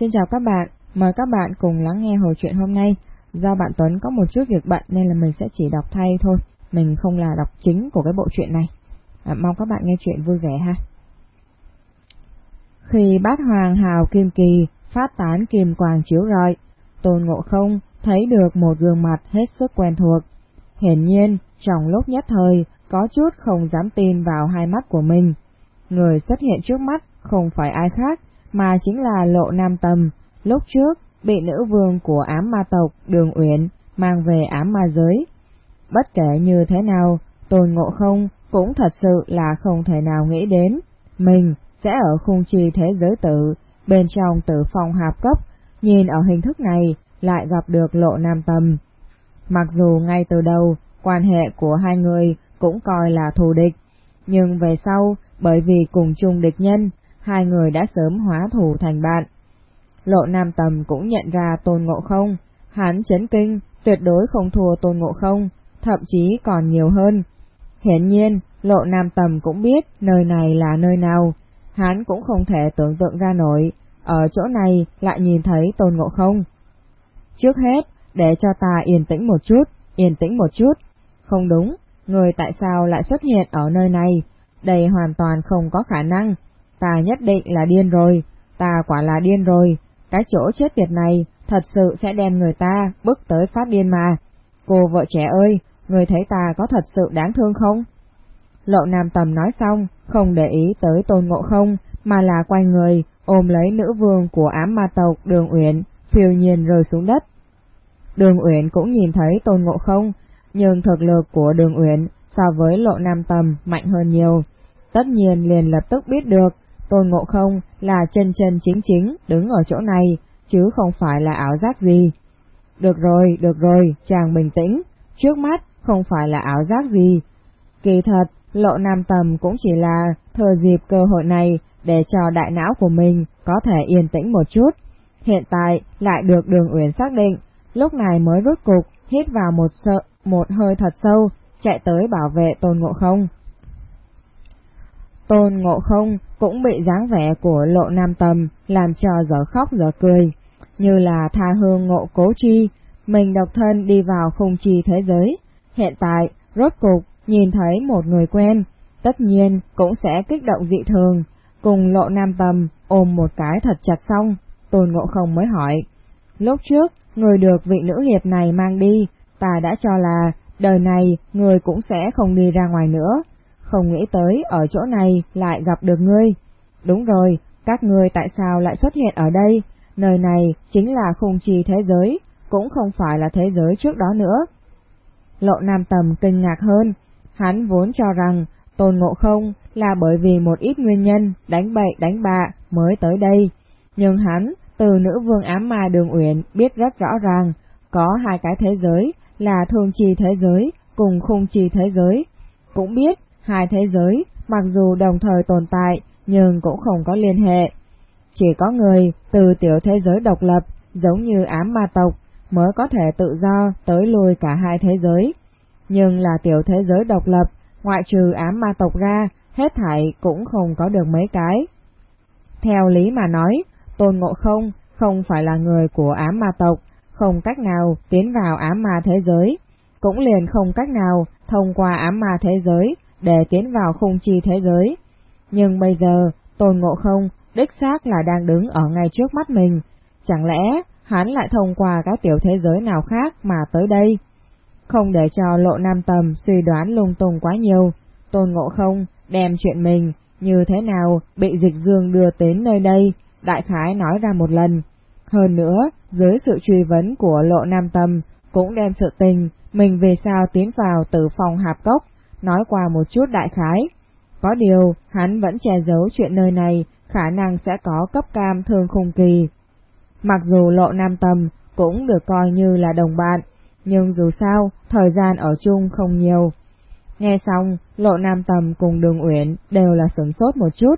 Xin chào các bạn, mời các bạn cùng lắng nghe hồi chuyện hôm nay. Do bạn Tuấn có một chút việc bận nên là mình sẽ chỉ đọc thay thôi, mình không là đọc chính của cái bộ truyện này. À, mong các bạn nghe chuyện vui vẻ ha. Khi bát hoàng hào kim kỳ phát tán kim quang chiếu rọi, Tôn Ngộ Không thấy được một gương mặt hết sức quen thuộc. Hiển nhiên, trong lúc nhất thời, có chút không dám tin vào hai mắt của mình. Người xuất hiện trước mắt không phải ai khác, mà chính là Lộ Nam Tâm lúc trước bị nữ vương của ám ma tộc Đường Uyển mang về ám ma giới. Bất kể như thế nào, Tôn Ngộ Không cũng thật sự là không thể nào nghĩ đến, mình sẽ ở khung trì thế giới tử, bên trong tử phong hạp cấp, nhìn ở hình thức này lại gặp được Lộ Nam Tâm. Mặc dù ngay từ đầu, quan hệ của hai người cũng coi là thù địch, nhưng về sau, bởi vì cùng chung địch nhân, hai người đã sớm hóa thù thành bạn. Lộ Nam Tầm cũng nhận ra Tôn Ngộ Không, hắn chấn kinh, tuyệt đối không thua Tôn Ngộ Không, thậm chí còn nhiều hơn. Hiển nhiên, Lộ Nam Tầm cũng biết nơi này là nơi nào, hắn cũng không thể tưởng tượng ra nổi, ở chỗ này lại nhìn thấy Tôn Ngộ Không. Trước hết, để cho ta yên tĩnh một chút, yên tĩnh một chút. Không đúng, người tại sao lại xuất hiện ở nơi này? Đây hoàn toàn không có khả năng. Ta nhất định là điên rồi, ta quả là điên rồi. Cái chỗ chết tiệt này thật sự sẽ đem người ta bước tới phát điên mà. Cô vợ trẻ ơi, người thấy ta có thật sự đáng thương không? Lộ Nam Tầm nói xong, không để ý tới Tôn Ngộ Không, mà là quay người, ôm lấy nữ vương của ám ma tộc Đường Uyển, phiêu nhiên rơi xuống đất. Đường Uyển cũng nhìn thấy Tôn Ngộ Không, nhưng thực lực của Đường Uyển so với Lộ Nam Tầm mạnh hơn nhiều. Tất nhiên liền lập tức biết được Tôn Ngộ Không là chân chân chính chính đứng ở chỗ này, chứ không phải là ảo giác gì. Được rồi, được rồi, chàng bình tĩnh, trước mắt không phải là ảo giác gì. Kỳ thật, Lộ Nam Tầm cũng chỉ là thừa dịp cơ hội này để cho đại não của mình có thể yên tĩnh một chút. Hiện tại lại được Đường Uyển xác định, lúc này mới rút cục hít vào một sợ một hơi thật sâu, chạy tới bảo vệ Tôn Ngộ Không. Tôn Ngộ Không cũng bị dáng vẻ của Lộ Nam Tầm làm cho dở khóc dở cười, như là tha hương ngộ cố chi, mình độc thân đi vào khung chi thế giới. Hiện tại, rốt cục, nhìn thấy một người quen, tất nhiên cũng sẽ kích động dị thường, cùng Lộ Nam Tầm ôm một cái thật chặt xong, Tôn Ngộ Không mới hỏi. Lúc trước, người được vị nữ hiệp này mang đi, ta đã cho là đời này người cũng sẽ không đi ra ngoài nữa, không nghĩ tới ở chỗ này lại gặp được ngươi. Đúng rồi, các ngươi tại sao lại xuất hiện ở đây? Nơi này chính là khung trì thế giới, cũng không phải là thế giới trước đó nữa. Lộ Nam Tầm kinh ngạc hơn, hắn vốn cho rằng Tôn Ngộ Không là bởi vì một ít nguyên nhân đánh bậy đánh bạ mới tới đây, nhưng hắn từ nữ vương ám ma đường uyển biết rất rõ ràng, có hai cái thế giới là thường trì thế giới cùng khung trì thế giới, cũng biết hai thế giới mặc dù đồng thời tồn tại nhưng cũng không có liên hệ. Chỉ có người từ tiểu thế giới độc lập giống như ám ma tộc mới có thể tự do tới lui cả hai thế giới. Nhưng là tiểu thế giới độc lập, ngoại trừ ám ma tộc ra, hết thảy cũng không có được mấy cái. Theo lý mà nói, Tôn Ngộ Không không phải là người của ám ma tộc, không cách nào tiến vào ám ma thế giới, cũng liền không cách nào thông qua ám ma thế giới để tiến vào khung chi thế giới. Nhưng bây giờ, Tôn Ngộ Không đích xác là đang đứng ở ngay trước mắt mình, chẳng lẽ hắn lại thông qua các tiểu thế giới nào khác mà tới đây? Không để cho lộ nam tầm suy đoán lung tung quá nhiều, Tôn Ngộ Không đem chuyện mình như thế nào bị dịch dương đưa đến nơi đây, đại khái nói ra một lần. Hơn nữa, dưới sự truy vấn của lộ nam tâm, cũng đem sự tình mình về sao tiến vào từ phòng hạp cốc, nói qua một chút đại khái. Có điều, hắn vẫn che giấu chuyện nơi này, khả năng sẽ có cấp cam thương khung kỳ. Mặc dù lộ nam Tầm cũng được coi như là đồng bạn, nhưng dù sao, thời gian ở chung không nhiều. Nghe xong, lộ nam tầm cùng đường uyển đều là sửng sốt một chút.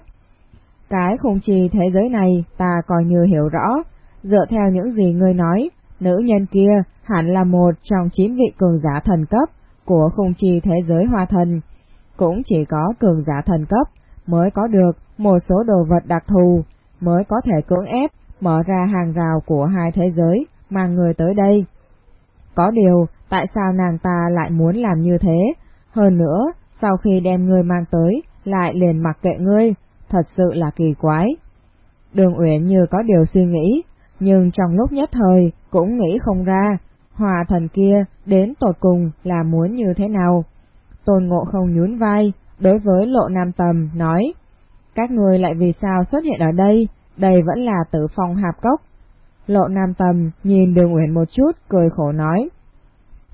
Cái khung trì thế giới này ta coi như hiểu rõ, dựa theo những gì ngươi nói, nữ nhân kia hẳn là một trong chín vị cường giả thần cấp của khung chi thế giới hoa thần. Cũng chỉ có cường giả thần cấp mới có được một số đồ vật đặc thù, mới có thể cưỡng ép mở ra hàng rào của hai thế giới, mà người tới đây. Có điều, tại sao nàng ta lại muốn làm như thế? Hơn nữa, sau khi đem ngươi mang tới, lại liền mặc kệ ngươi, thật sự là kỳ quái. Đường Uyển như có điều suy nghĩ, nhưng trong lúc nhất thời cũng nghĩ không ra, hòa thần kia đến tột cùng là muốn như thế nào. Tôn Ngộ không nhún vai, đối với lộ nam tầm, nói, các người lại vì sao xuất hiện ở đây, đây vẫn là tử phong hạp cốc. Lộ nam tầm nhìn đường Uyển một chút, cười khổ nói,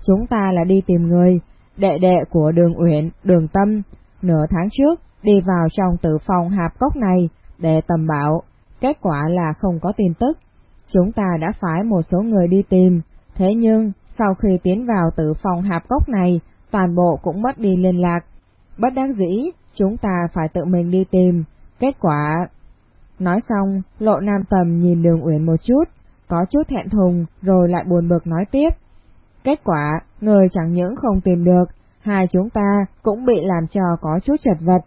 chúng ta là đi tìm người, đệ đệ của đường Uyển, đường Tâm, nửa tháng trước đi vào trong tử phong hạp cốc này để tầm bảo, kết quả là không có tin tức. Chúng ta đã phái một số người đi tìm, thế nhưng sau khi tiến vào tử phòng hạp cốc này, toàn bộ cũng mất đi liên lạc. Bất đắc dĩ, chúng ta phải tự mình đi tìm, kết quả... Nói xong, lộ nam tầm nhìn đường uyển một chút, có chút thẹn thùng rồi lại buồn bực nói tiếp. Kết quả, người chẳng những không tìm được, hai chúng ta cũng bị làm cho có chút chật vật.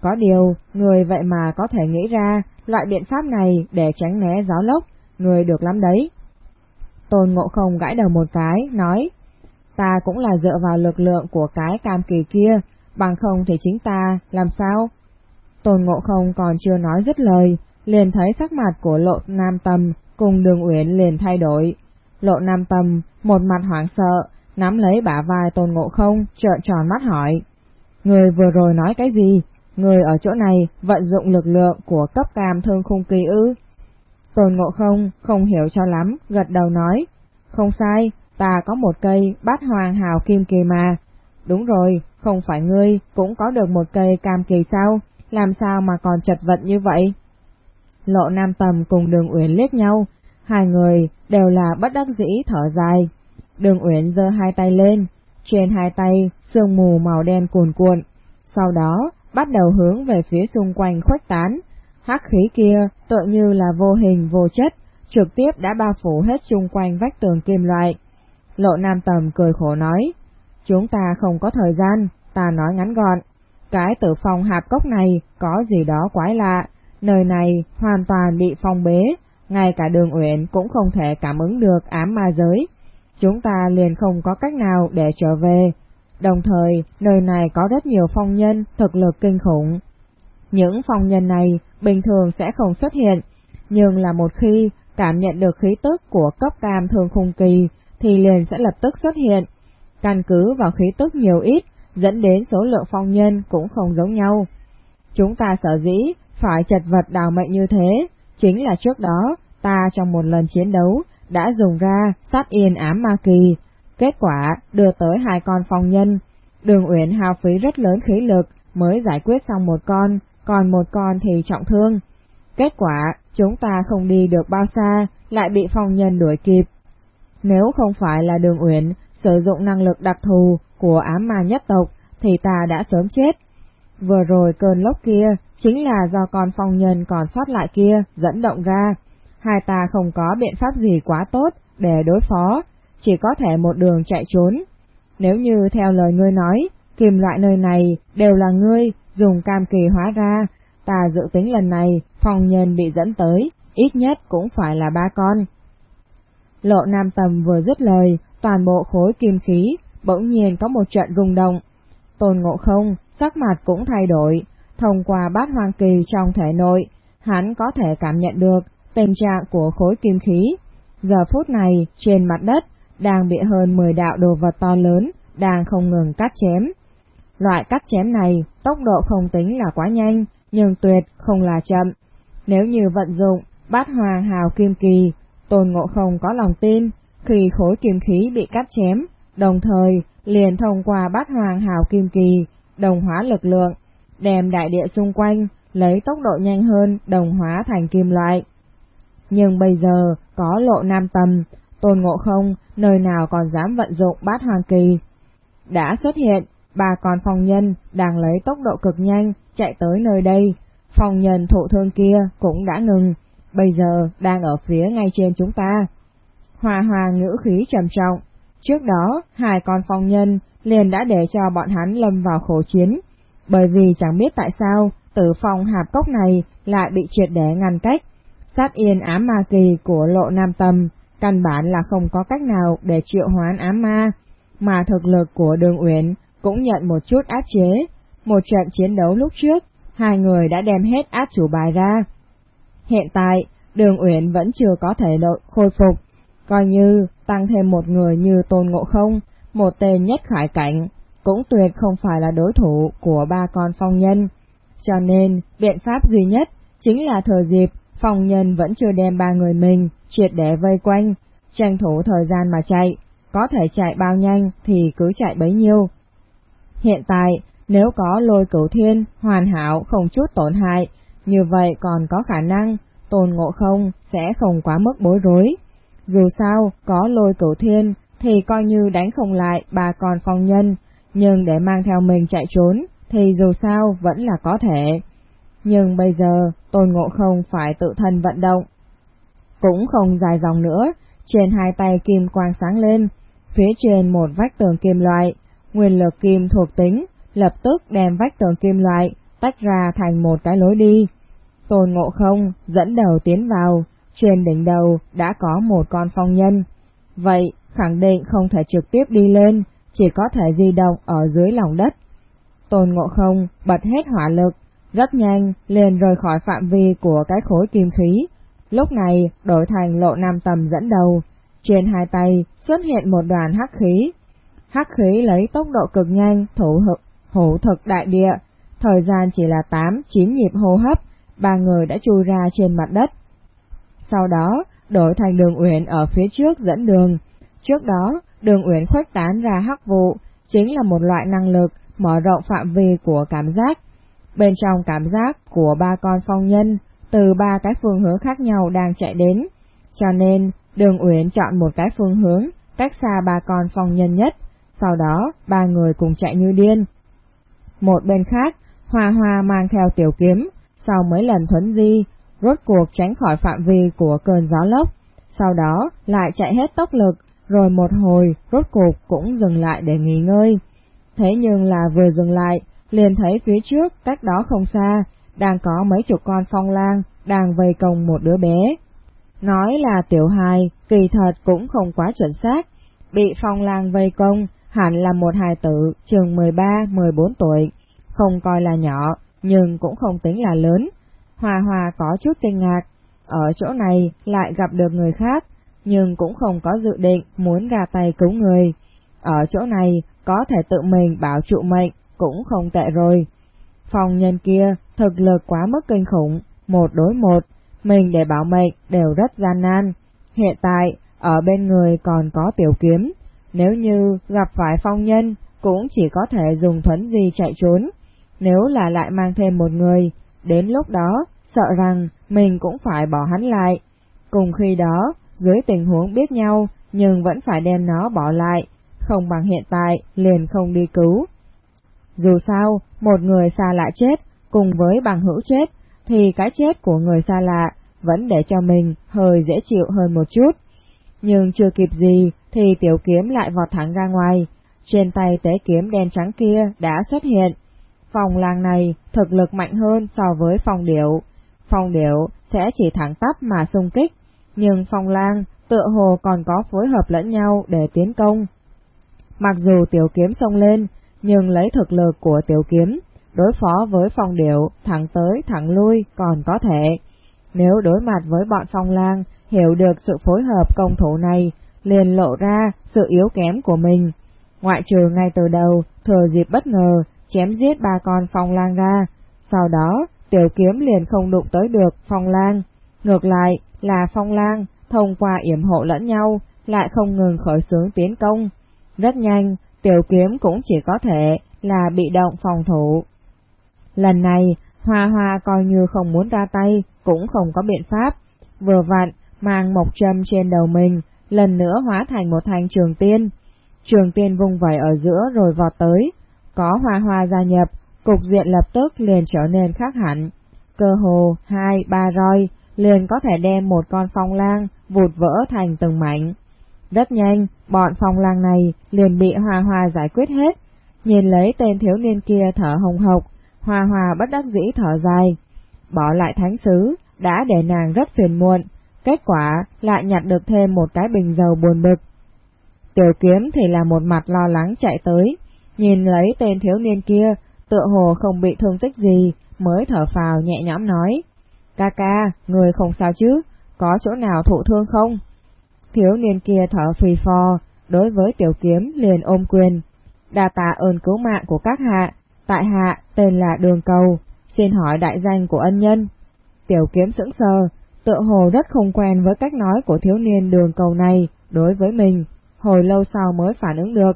Có điều, người vậy mà có thể nghĩ ra loại biện pháp này để tránh né gió lốc, người được lắm đấy. Tôn Ngộ Không gãi đầu một cái, nói, ta cũng là dựa vào lực lượng của cái cam kỳ kia, bằng không thì chính ta, làm sao? Tôn Ngộ Không còn chưa nói dứt lời, liền thấy sắc mặt của Lộ Nam Tâm cùng Đường Uyển liền thay đổi. Lộ Nam Tâm một mặt hoảng sợ, nắm lấy bả vai Tôn Ngộ Không, trợn tròn mắt hỏi. Người vừa rồi nói cái gì? Người ở chỗ này vận dụng lực lượng của cấp cam thương khung kỳ ư? Tôn Ngộ Không không hiểu cho lắm, gật đầu nói. Không sai, ta có một cây bát hoàng hào kim kỳ mà. Đúng rồi, không phải ngươi cũng có được một cây cam kỳ sao? Làm sao mà còn chật vật như vậy? Lộ Nam Tầm cùng Đường Uyển liếc nhau, hai người đều là bất đắc dĩ thở dài. Đường Uyển giơ hai tay lên, trên hai tay sương mù màu đen cuồn cuộn, sau đó bắt đầu hướng về phía xung quanh khuếch tán. Hắc khí kia tựa như là vô hình vô chất, trực tiếp đã bao phủ hết chung quanh vách tường kim loại. Lộ Nam Tầm cười khổ nói, chúng ta không có thời gian, ta nói ngắn gọn. Cái tử phòng hạp cốc này có gì đó quái lạ, nơi này hoàn toàn bị phong bế, ngay cả đường uyển cũng không thể cảm ứng được ám ma giới. Chúng ta liền không có cách nào để trở về. Đồng thời, nơi này có rất nhiều phong nhân thực lực kinh khủng. Những phong nhân này bình thường sẽ không xuất hiện, nhưng là một khi cảm nhận được khí tức của cấp cam thường khung kỳ thì liền sẽ lập tức xuất hiện. Căn cứ vào khí tức nhiều ít, dẫn đến số lượng phong nhân cũng không giống nhau. Chúng ta sợ dĩ phải chật vật đào mệnh như thế, chính là trước đó ta trong một lần chiến đấu đã dùng ra sát yên ám ma kỳ, kết quả đưa tới hai con phong nhân. Đường Uyển hao phí rất lớn khí lực mới giải quyết xong một con, còn một con thì trọng thương. Kết quả, chúng ta không đi được bao xa, lại bị phong nhân đuổi kịp. Nếu không phải là đường Uyển sử dụng năng lực đặc thù của ám ma nhất tộc, thì ta đã sớm chết. Vừa rồi cơn lốc kia chính là do con phong nhân còn sót lại kia dẫn động ra. Hai ta không có biện pháp gì quá tốt để đối phó, chỉ có thể một đường chạy trốn. Nếu như theo lời ngươi nói, kim loại nơi này đều là ngươi dùng cam kỳ hóa ra, ta dự tính lần này phong nhân bị dẫn tới, ít nhất cũng phải là ba con. Lộ Nam Tầm vừa dứt lời, toàn bộ khối kim khí bỗng nhiên có một trận rung động. Tôn Ngộ Không, sắc mặt cũng thay đổi, thông qua bát hoang kỳ trong thể nội, hắn có thể cảm nhận được tình trạng của khối kim khí. Giờ phút này, trên mặt đất, đang bị hơn 10 đạo đồ vật to lớn, đang không ngừng cắt chém. Loại cắt chém này, tốc độ không tính là quá nhanh, nhưng tuyệt không là chậm. Nếu như vận dụng bát hoàng hào kim kỳ, tôn ngộ không có lòng tin, khi khối kim khí bị cắt chém, đồng thời liền thông qua bát hoàng hào kim kỳ, đồng hóa lực lượng, đem đại địa xung quanh, lấy tốc độ nhanh hơn đồng hóa thành kim loại. Nhưng bây giờ có lộ nam tầm, tôn ngộ không, nơi nào còn dám vận dụng bát hoàng kỳ. Đã xuất hiện, ba con phong nhân đang lấy tốc độ cực nhanh chạy tới nơi đây, phong nhân thụ thương kia cũng đã ngừng, bây giờ đang ở phía ngay trên chúng ta. Hòa hòa ngữ khí trầm trọng, trước đó hai con phong nhân liền đã để cho bọn hắn lâm vào khổ chiến, bởi vì chẳng biết tại sao tử phòng hạp cốc này lại bị triệt để ngăn cách, sát yên ám ma kỳ của lộ nam tâm, căn bản là không có cách nào để triệu hoán ám ma, mà thực lực của đường uyển cũng nhận một chút áp chế. Một trận chiến đấu lúc trước, hai người đã đem hết áp chủ bài ra. Hiện tại, đường uyển vẫn chưa có thể đội khôi phục, coi như tăng thêm một người như tôn ngộ không, một tên nhất khải cảnh, cũng tuyệt không phải là đối thủ của ba con phong nhân. Cho nên, biện pháp duy nhất chính là thời dịp phong nhân vẫn chưa đem ba người mình triệt để vây quanh, tranh thủ thời gian mà chạy, có thể chạy bao nhanh thì cứ chạy bấy nhiêu. Hiện tại, nếu có lôi cửu thiên, hoàn hảo, không chút tổn hại, như vậy còn có khả năng tôn ngộ không sẽ không quá mức bối rối. Dù sao, có lôi cửu thiên thì coi như đánh không lại bà con phong nhân, nhưng để mang theo mình chạy trốn thì dù sao vẫn là có thể. Nhưng bây giờ tôn ngộ không phải tự thân vận động. Cũng không dài dòng nữa, trên hai tay kim quang sáng lên, phía trên một vách tường kim loại, nguyên lực kim thuộc tính, lập tức đem vách tường kim loại tách ra thành một cái lối đi. Tôn ngộ không dẫn đầu tiến vào, trên đỉnh đầu đã có một con phong nhân. Vậy, khẳng định không thể trực tiếp đi lên, chỉ có thể di động ở dưới lòng đất. Tôn ngộ không bật hết hỏa lực, rất nhanh liền rời khỏi phạm vi của cái khối kim khí. Lúc này đổi thành lộ nam tầm dẫn đầu, trên hai tay xuất hiện một đoàn hắc khí. Hắc khí lấy tốc độ cực nhanh thủ hực, hổ thực đại địa, thời gian chỉ là 8-9 nhịp hô hấp, ba người đã chui ra trên mặt đất. Sau đó, đổi thành đường uyển ở phía trước dẫn đường. Trước đó, đường uyển khuếch tán ra hắc vụ, chính là một loại năng lực mở rộng phạm vi của cảm giác. Bên trong cảm giác của ba con phong nhân, từ ba cái phương hướng khác nhau đang chạy đến, cho nên đường uyển chọn một cái phương hướng cách xa ba con phong nhân nhất, sau đó ba người cùng chạy như điên. Một bên khác, Hoa Hoa mang theo tiểu kiếm, sau mấy lần thuấn di, rốt cuộc tránh khỏi phạm vi của cơn gió lốc, sau đó lại chạy hết tốc lực, rồi một hồi rốt cuộc cũng dừng lại để nghỉ ngơi. Thế nhưng là vừa dừng lại, liền thấy phía trước cách đó không xa, đang có mấy chục con phong lang đang vây công một đứa bé. Nói là tiểu hài, kỳ thật cũng không quá chuẩn xác, bị phong lang vây công hẳn là một hài tử chừng 13-14 tuổi, không coi là nhỏ, nhưng cũng không tính là lớn. Hòa Hòa có chút kinh ngạc, ở chỗ này lại gặp được người khác, nhưng cũng không có dự định muốn ra tay cứu người. Ở chỗ này có thể tự mình bảo trụ mệnh cũng không tệ rồi. Phòng nhân kia thực lực quá mức kinh khủng, một đối một, mình để bảo mệnh đều rất gian nan. Hiện tại, ở bên người còn có tiểu kiếm, nếu như gặp phải phong nhân cũng chỉ có thể dùng thuấn di chạy trốn. Nếu là lại mang thêm một người, đến lúc đó sợ rằng mình cũng phải bỏ hắn lại. Cùng khi đó, dưới tình huống biết nhau nhưng vẫn phải đem nó bỏ lại, không bằng hiện tại liền không đi cứu. Dù sao, một người xa lạ chết cùng với bằng hữu chết thì cái chết của người xa lạ vẫn để cho mình hơi dễ chịu hơn một chút. Nhưng chưa kịp gì thì tiểu kiếm lại vọt thẳng ra ngoài, trên tay tế kiếm đen trắng kia đã xuất hiện. Phòng làng này thực lực mạnh hơn so với phòng điệu. Phòng điệu sẽ chỉ thẳng tắp mà xung kích, nhưng phòng lang tựa hồ còn có phối hợp lẫn nhau để tiến công. Mặc dù tiểu kiếm xông lên, nhưng lấy thực lực của tiểu kiếm, đối phó với phong điệu, thẳng tới thẳng lui còn có thể. Nếu đối mặt với bọn phong lang, hiểu được sự phối hợp công thủ này, liền lộ ra sự yếu kém của mình. Ngoại trừ ngay từ đầu, thừa dịp bất ngờ, chém giết ba con phong lang ra, sau đó tiểu kiếm liền không đụng tới được phong lang. Ngược lại là phong lang, thông qua yểm hộ lẫn nhau, lại không ngừng khởi xướng tiến công. Rất nhanh, tiểu kiếm cũng chỉ có thể là bị động phòng thủ. Lần này, Hoa Hoa coi như không muốn ra tay, cũng không có biện pháp. Vừa vặn, mang một châm trên đầu mình, lần nữa hóa thành một thanh trường tiên. Trường tiên vung vẩy ở giữa rồi vọt tới. Có Hoa Hoa gia nhập, cục diện lập tức liền trở nên khác hẳn. Cơ hồ, hai, ba roi, liền có thể đem một con phong lang vụt vỡ thành từng mảnh. Rất nhanh, bọn phong lang này liền bị Hoa Hoa giải quyết hết. Nhìn lấy tên thiếu niên kia thở hồng hộc, Hoa Hoa bất đắc dĩ thở dài. Bỏ lại thánh sứ, đã để nàng rất phiền muộn, kết quả lại nhặt được thêm một cái bình dầu buồn bực. Tiểu kiếm thì là một mặt lo lắng chạy tới, nhìn lấy tên thiếu niên kia, tựa hồ không bị thương tích gì, mới thở phào nhẹ nhõm nói. Ca ca, người không sao chứ, có chỗ nào thụ thương không? Thiếu niên kia thở phì phò, đối với tiểu kiếm liền ôm quyền. Đa tạ ơn cứu mạng của các hạ, tại hạ tên là Đường Cầu, xin hỏi đại danh của ân nhân. Tiểu kiếm sững sờ, tựa hồ rất không quen với cách nói của thiếu niên đường cầu này đối với mình, hồi lâu sau mới phản ứng được.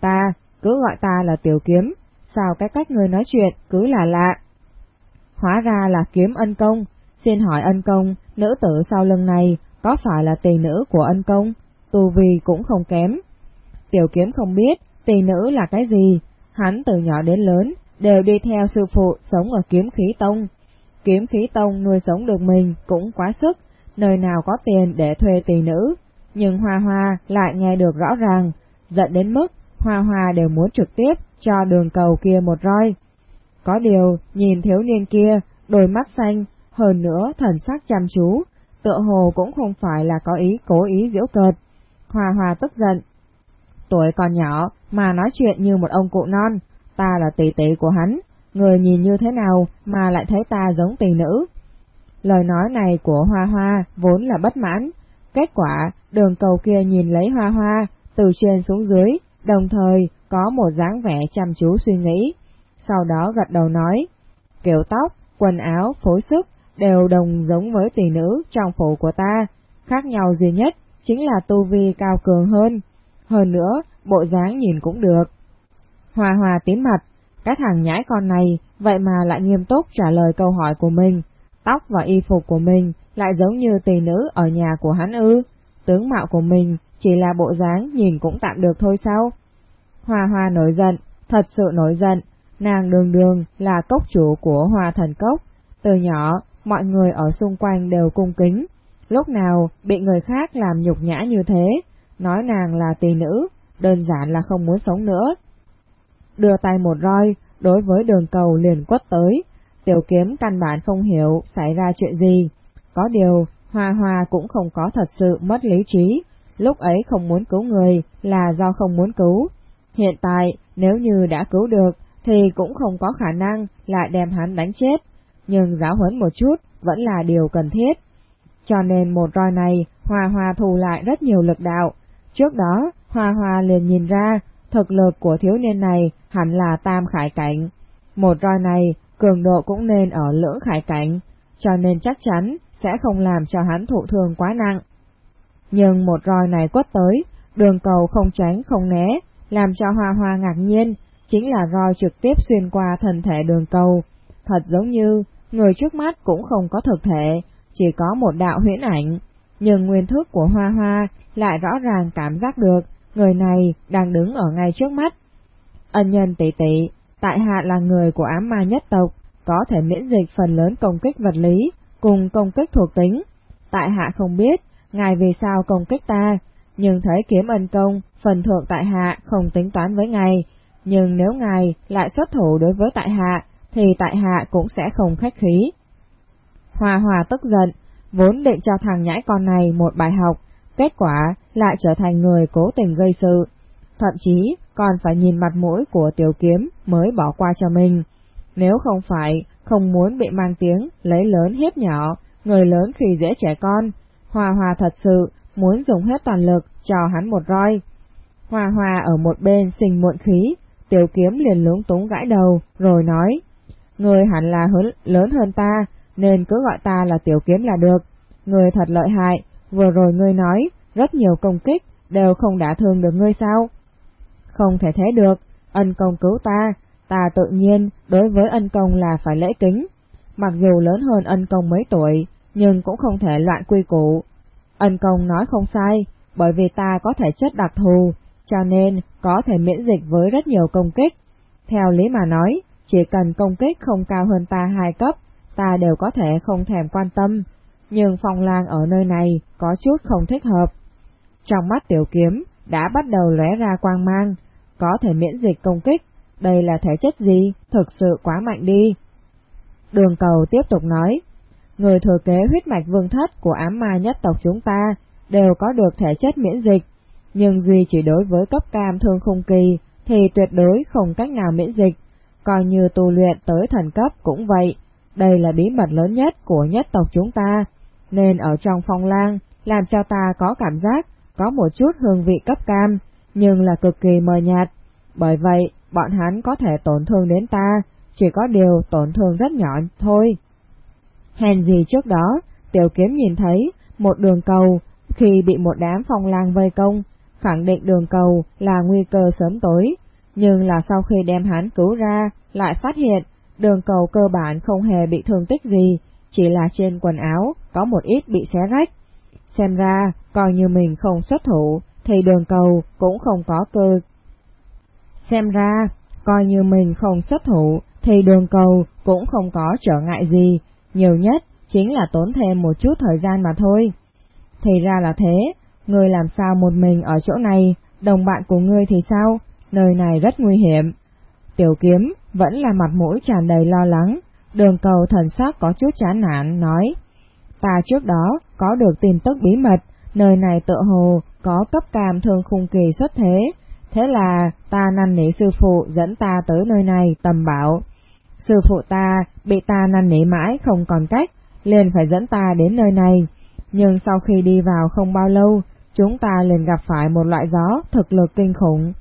Ta, cứ gọi ta là tiểu kiếm, sao cái cách người nói chuyện cứ là lạ. Hóa ra là kiếm ân công, xin hỏi ân công, nữ tử sau lưng này có phải là tỳ nữ của ân công? Tu vi cũng không kém. Tiểu kiếm không biết tỳ nữ là cái gì, hắn từ nhỏ đến lớn đều đi theo sư phụ sống ở kiếm khí tông. Kiếm khí tông nuôi sống được mình cũng quá sức, nơi nào có tiền để thuê tỳ nữ. Nhưng Hoa Hoa lại nghe được rõ ràng, giận đến mức Hoa Hoa đều muốn trực tiếp cho đường cầu kia một roi. Có điều, nhìn thiếu niên kia, đôi mắt xanh, hơn nữa thần sắc chăm chú, tựa hồ cũng không phải là có ý cố ý giễu cợt. Hoa Hoa tức giận. Tuổi còn nhỏ mà nói chuyện như một ông cụ non, ta là tỷ tỷ của hắn, người nhìn như thế nào mà lại thấy ta giống tỷ nữ. Lời nói này của Hoa Hoa vốn là bất mãn, kết quả đường cầu kia nhìn lấy Hoa Hoa từ trên xuống dưới, đồng thời có một dáng vẻ chăm chú suy nghĩ, sau đó gật đầu nói, kiểu tóc, quần áo, phối sức đều đồng giống với tỷ nữ trong phủ của ta, khác nhau duy nhất chính là tu vi cao cường hơn, hơn nữa bộ dáng nhìn cũng được. Hoa Hoa tím mặt, cái thằng nhãi con này vậy mà lại nghiêm túc trả lời câu hỏi của mình, tóc và y phục của mình lại giống như tỷ nữ ở nhà của hắn ư, tướng mạo của mình chỉ là bộ dáng nhìn cũng tạm được thôi sao? Hoa hoa nổi giận, thật sự nổi giận, nàng đường đường là cốc chủ của hoa thần cốc, từ nhỏ mọi người ở xung quanh đều cung kính, lúc nào bị người khác làm nhục nhã như thế, nói nàng là tỷ nữ, đơn giản là không muốn sống nữa. Đưa tay một roi, đối với đường cầu liền quất tới, tiểu kiếm căn bản không hiểu xảy ra chuyện gì. Có điều, Hoa Hoa cũng không có thật sự mất lý trí, lúc ấy không muốn cứu người là do không muốn cứu. Hiện tại, nếu như đã cứu được, thì cũng không có khả năng lại đem hắn đánh chết, nhưng giáo huấn một chút vẫn là điều cần thiết. Cho nên một roi này, Hoa Hoa thù lại rất nhiều lực đạo. Trước đó, Hoa Hoa liền nhìn ra, thực lực của thiếu niên này hẳn là tam khải cảnh. Một roi này, cường độ cũng nên ở lưỡng khải cảnh, cho nên chắc chắn sẽ không làm cho hắn thụ thương quá nặng. Nhưng một roi này quất tới, đường cầu không tránh không né, làm cho Hoa Hoa ngạc nhiên, chính là roi trực tiếp xuyên qua thân thể đường cầu. Thật giống như, người trước mắt cũng không có thực thể, chỉ có một đạo huyễn ảnh, nhưng nguyên thức của Hoa Hoa lại rõ ràng cảm giác được người này đang đứng ở ngay trước mắt. Ân nhân tỷ tỷ, tại hạ là người của ám ma nhất tộc, có thể miễn dịch phần lớn công kích vật lý cùng công kích thuộc tính. Tại hạ không biết ngài vì sao công kích ta, nhưng thấy kiếm ân công, phần thượng tại hạ không tính toán với ngài, nhưng nếu ngài lại xuất thủ đối với tại hạ, thì tại hạ cũng sẽ không khách khí. Hòa hòa tức giận, vốn định cho thằng nhãi con này một bài học, kết quả lại trở thành người cố tình gây sự, thậm chí còn phải nhìn mặt mũi của tiểu kiếm mới bỏ qua cho mình. Nếu không phải không muốn bị mang tiếng lấy lớn hiếp nhỏ, người lớn khi dễ trẻ con, Hòa Hòa thật sự muốn dùng hết toàn lực cho hắn một roi. Hòa Hòa ở một bên sinh muộn khí, tiểu kiếm liền lúng túng gãi đầu, rồi nói, Người hẳn là lớn hơn ta, nên cứ gọi ta là tiểu kiếm là được. Người thật lợi hại, vừa rồi ngươi nói, rất nhiều công kích, đều không đã thương được ngươi sao? Không thể thế được, ân công cứu ta, ta tự nhiên đối với ân công là phải lễ kính. Mặc dù lớn hơn ân công mấy tuổi, nhưng cũng không thể loạn quy củ. Ân công nói không sai, bởi vì ta có thể chất đặc thù, cho nên có thể miễn dịch với rất nhiều công kích. Theo lý mà nói, chỉ cần công kích không cao hơn ta hai cấp, ta đều có thể không thèm quan tâm, nhưng phong lan ở nơi này có chút không thích hợp. Trong mắt tiểu kiếm đã bắt đầu lóe ra quang mang, có thể miễn dịch công kích, đây là thể chất gì, thực sự quá mạnh đi. Đường cầu tiếp tục nói, người thừa kế huyết mạch vương thất của ám ma nhất tộc chúng ta đều có được thể chất miễn dịch, nhưng duy chỉ đối với cấp cam thương khung kỳ thì tuyệt đối không cách nào miễn dịch, coi như tu luyện tới thần cấp cũng vậy. Đây là bí mật lớn nhất của nhất tộc chúng ta, nên ở trong phong lang làm cho ta có cảm giác có một chút hương vị cấp cam, nhưng là cực kỳ mờ nhạt. Bởi vậy, bọn hắn có thể tổn thương đến ta, chỉ có điều tổn thương rất nhỏ thôi. Hèn gì trước đó, tiểu kiếm nhìn thấy một đường cầu khi bị một đám phong lang vây công, khẳng định đường cầu là nguy cơ sớm tối, nhưng là sau khi đem hắn cứu ra, lại phát hiện đường cầu cơ bản không hề bị thương tích gì, chỉ là trên quần áo có một ít bị xé rách. Xem ra, coi như mình không xuất thủ, thì đường cầu cũng không có cơ. Xem ra, coi như mình không xuất thủ, thì đường cầu cũng không có trở ngại gì, nhiều nhất chính là tốn thêm một chút thời gian mà thôi. Thì ra là thế, ngươi làm sao một mình ở chỗ này, đồng bạn của ngươi thì sao, nơi này rất nguy hiểm. Tiểu kiếm vẫn là mặt mũi tràn đầy lo lắng, đường cầu thần sắc có chút chán nản nói. Ta trước đó có được tin tức bí mật, nơi này tự hồ có cấp cam thương khung kỳ xuất thế, thế là ta năn nỉ sư phụ dẫn ta tới nơi này tầm bảo. Sư phụ ta bị ta năn nỉ mãi không còn cách, liền phải dẫn ta đến nơi này. Nhưng sau khi đi vào không bao lâu, chúng ta liền gặp phải một loại gió thực lực kinh khủng.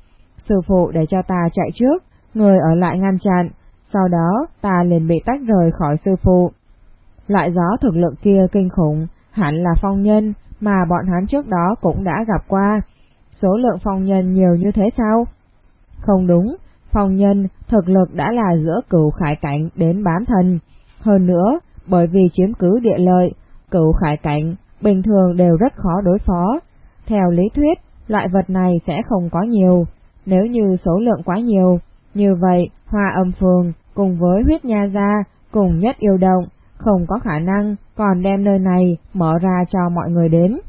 Sư phụ để cho ta chạy trước, người ở lại ngăn chặn, sau đó ta liền bị tách rời khỏi sư phụ. Loại gió thực lực kia kinh khủng, hẳn là phong nhân mà bọn hắn trước đó cũng đã gặp qua. Số lượng phong nhân nhiều như thế sao? Không đúng, phong nhân thực lực đã là giữa cửu khải cảnh đến bán thần. Hơn nữa, bởi vì chiếm cứ địa lợi, cửu khải cảnh bình thường đều rất khó đối phó. Theo lý thuyết, loại vật này sẽ không có nhiều, nếu như số lượng quá nhiều. Như vậy, hoa âm phường cùng với huyết nha gia cùng nhất yêu động, không có khả năng còn đem nơi này mở ra cho mọi người đến.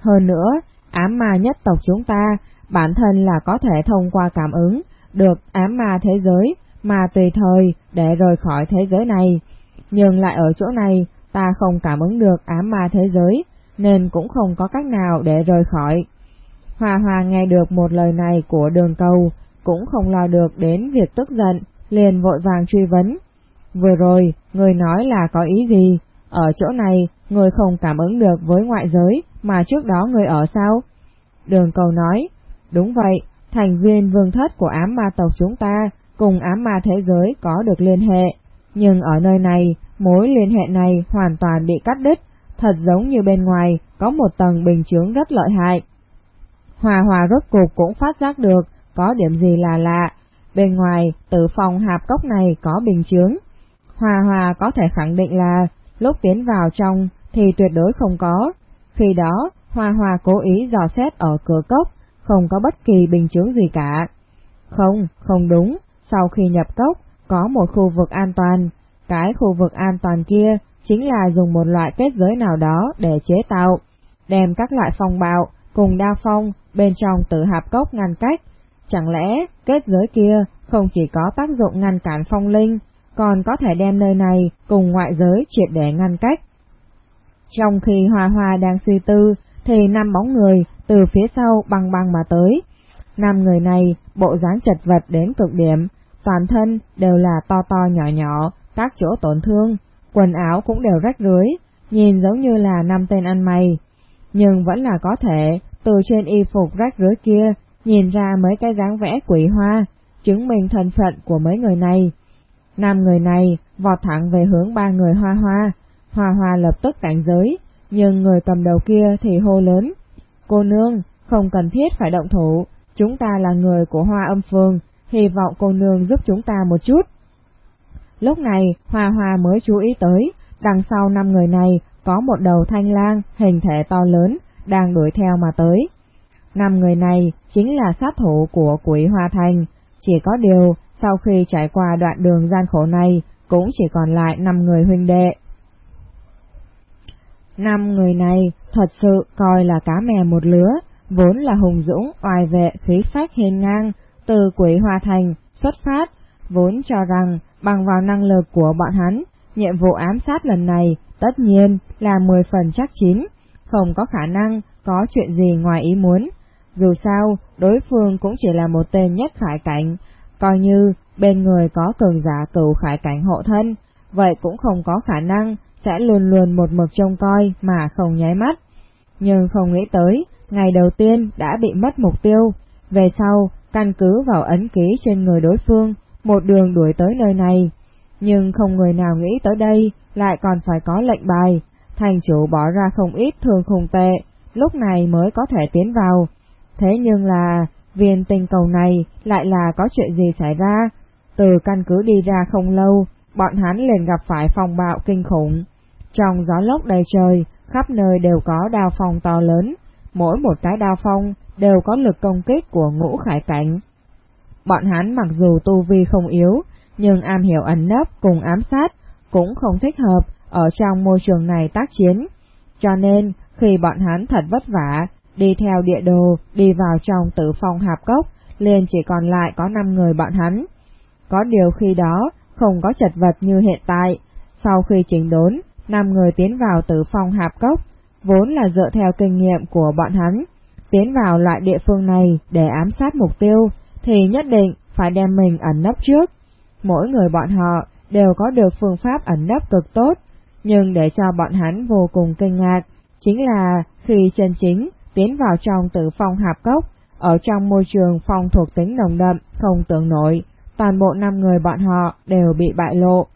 Hơn nữa, ám ma nhất tộc chúng ta, bản thân là có thể thông qua cảm ứng, được ám ma thế giới, mà tùy thời để rời khỏi thế giới này. Nhưng lại ở chỗ này, ta không cảm ứng được ám ma thế giới, nên cũng không có cách nào để rời khỏi. Hòa Hòa nghe được một lời này của đường cầu, cũng không lo được đến việc tức giận, liền vội vàng truy vấn. Vừa rồi, người nói là có ý gì? Ở chỗ này, người không cảm ứng được với ngoại giới, mà trước đó người ở sao? Đường cầu nói, đúng vậy, thành viên vương thất của ám ma tộc chúng ta cùng ám ma thế giới có được liên hệ, nhưng ở nơi này, mối liên hệ này hoàn toàn bị cắt đứt, thật giống như bên ngoài có một tầng bình chướng rất lợi hại. Hòa hòa rốt cục cũng phát giác được có điểm gì là lạ, bên ngoài từ phòng hạp cốc này có bình chướng. Hòa hòa có thể khẳng định là lúc tiến vào trong thì tuyệt đối không có, khi đó Hòa hòa cố ý dò xét ở cửa cốc, không có bất kỳ bình chướng gì cả. Không, không đúng, sau khi nhập cốc, có một khu vực an toàn, cái khu vực an toàn kia chính là dùng một loại kết giới nào đó để chế tạo, đem các loại phong bạo cùng đa phong bên trong tự hạp cốc ngăn cách. Chẳng lẽ kết giới kia không chỉ có tác dụng ngăn cản phong linh, còn có thể đem nơi này cùng ngoại giới triệt để ngăn cách. Trong khi Hoa Hoa đang suy tư, thì năm bóng người từ phía sau băng băng mà tới. Năm người này bộ dáng chật vật đến cực điểm, toàn thân đều là to to nhỏ nhỏ, các chỗ tổn thương, quần áo cũng đều rách rưới, nhìn giống như là năm tên ăn mày. Nhưng vẫn là có thể, từ trên y phục rách rưới kia, nhìn ra mấy cái dáng vẽ quỷ hoa, chứng minh thân phận của mấy người này. Năm người này vọt thẳng về hướng ba người hoa hoa, hoa hoa lập tức cảnh giới, nhưng người cầm đầu kia thì hô lớn. Cô nương, không cần thiết phải động thủ, chúng ta là người của hoa âm phương, hy vọng cô nương giúp chúng ta một chút. Lúc này, Hoa Hoa mới chú ý tới, đằng sau năm người này có một đầu thanh lang hình thể to lớn, đang đuổi theo mà tới. Năm người này chính là sát thủ của quỷ Hoa Thành, chỉ có điều sau khi trải qua đoạn đường gian khổ này cũng chỉ còn lại năm người huynh đệ. Năm người này thật sự coi là cá mè một lứa, vốn là hùng dũng, oai vệ, khí phách hiên ngang, từ quỷ Hoa Thành xuất phát, vốn cho rằng bằng vào năng lực của bọn hắn, nhiệm vụ ám sát lần này Tất nhiên là mười phần chắc chín, không có khả năng có chuyện gì ngoài ý muốn. Dù sao, đối phương cũng chỉ là một tên nhất khải cảnh, coi như bên người có cường giả cửu khải cảnh hộ thân, vậy cũng không có khả năng sẽ luôn luôn một mực trông coi mà không nháy mắt. Nhưng không nghĩ tới, ngày đầu tiên đã bị mất mục tiêu, về sau, căn cứ vào ấn ký trên người đối phương, một đường đuổi tới nơi này. Nhưng không người nào nghĩ tới đây, lại còn phải có lệnh bài, thành chủ bỏ ra không ít thường khùng tệ, lúc này mới có thể tiến vào. Thế nhưng là, viên tình cầu này lại là có chuyện gì xảy ra? Từ căn cứ đi ra không lâu, bọn hắn liền gặp phải phòng bạo kinh khủng. Trong gió lốc đầy trời, khắp nơi đều có đao phong to lớn, mỗi một cái đao phong đều có lực công kích của ngũ khải cảnh. Bọn hắn mặc dù tu vi không yếu, nhưng am hiểu ẩn nấp cùng ám sát cũng không thích hợp ở trong môi trường này tác chiến. Cho nên, khi bọn hắn thật vất vả, đi theo địa đồ, đi vào trong tử phong hạp cốc, liền chỉ còn lại có 5 người bọn hắn. Có điều khi đó, không có chật vật như hiện tại. Sau khi chỉnh đốn, 5 người tiến vào tử phong hạp cốc, vốn là dựa theo kinh nghiệm của bọn hắn. Tiến vào loại địa phương này để ám sát mục tiêu, thì nhất định phải đem mình ẩn nấp trước. Mỗi người bọn họ đều có được phương pháp ẩn nấp cực tốt, nhưng để cho bọn hắn vô cùng kinh ngạc, chính là khi chân chính tiến vào trong tử phong hạp cốc, ở trong môi trường phong thuộc tính nồng đậm, không tưởng nổi, toàn bộ năm người bọn họ đều bị bại lộ.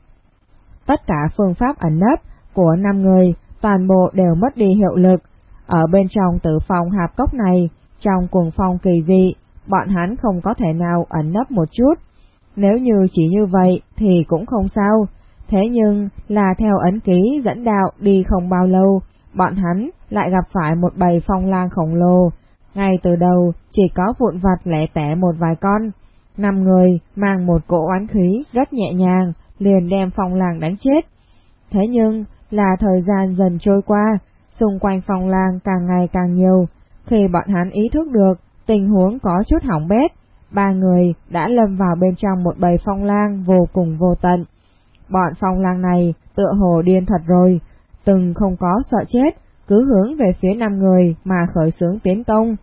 Tất cả phương pháp ẩn nấp của năm người toàn bộ đều mất đi hiệu lực. Ở bên trong tử phong hạp cốc này, trong cuồng phong kỳ dị, bọn hắn không có thể nào ẩn nấp một chút. Nếu như chỉ như vậy thì cũng không sao, thế nhưng là theo ấn ký dẫn đạo đi không bao lâu, bọn hắn lại gặp phải một bầy phong lang khổng lồ. Ngay từ đầu chỉ có vụn vặt lẻ tẻ một vài con, năm người mang một cỗ oán khí rất nhẹ nhàng, liền đem phong lang đánh chết. Thế nhưng là thời gian dần trôi qua, xung quanh phong lang càng ngày càng nhiều, khi bọn hắn ý thức được tình huống có chút hỏng bét, ba người đã lâm vào bên trong một bầy phong lang vô cùng vô tận. Bọn phong lang này tựa hồ điên thật rồi, từng không có sợ chết, cứ hướng về phía năm người mà khởi xướng tiến công.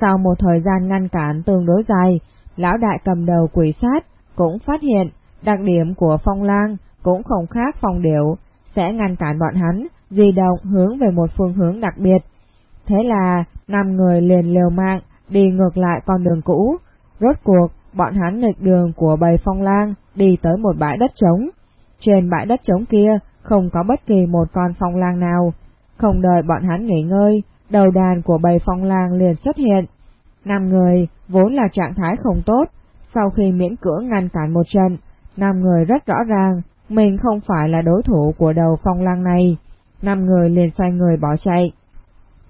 Sau một thời gian ngăn cản tương đối dài, lão đại cầm đầu quỷ sát cũng phát hiện đặc điểm của phong lang cũng không khác phong điểu, sẽ ngăn cản bọn hắn di động hướng về một phương hướng đặc biệt. Thế là năm người liền liều mạng đi ngược lại con đường cũ. Rốt cuộc, bọn hắn nghịch đường của bầy phong lang đi tới một bãi đất trống. Trên bãi đất trống kia không có bất kỳ một con phong lang nào. Không đợi bọn hắn nghỉ ngơi, đầu đàn của bầy phong lang liền xuất hiện. Năm người vốn là trạng thái không tốt, sau khi miễn cưỡng ngăn cản một trận, năm người rất rõ ràng mình không phải là đối thủ của đầu phong lang này. Năm người liền xoay người bỏ chạy.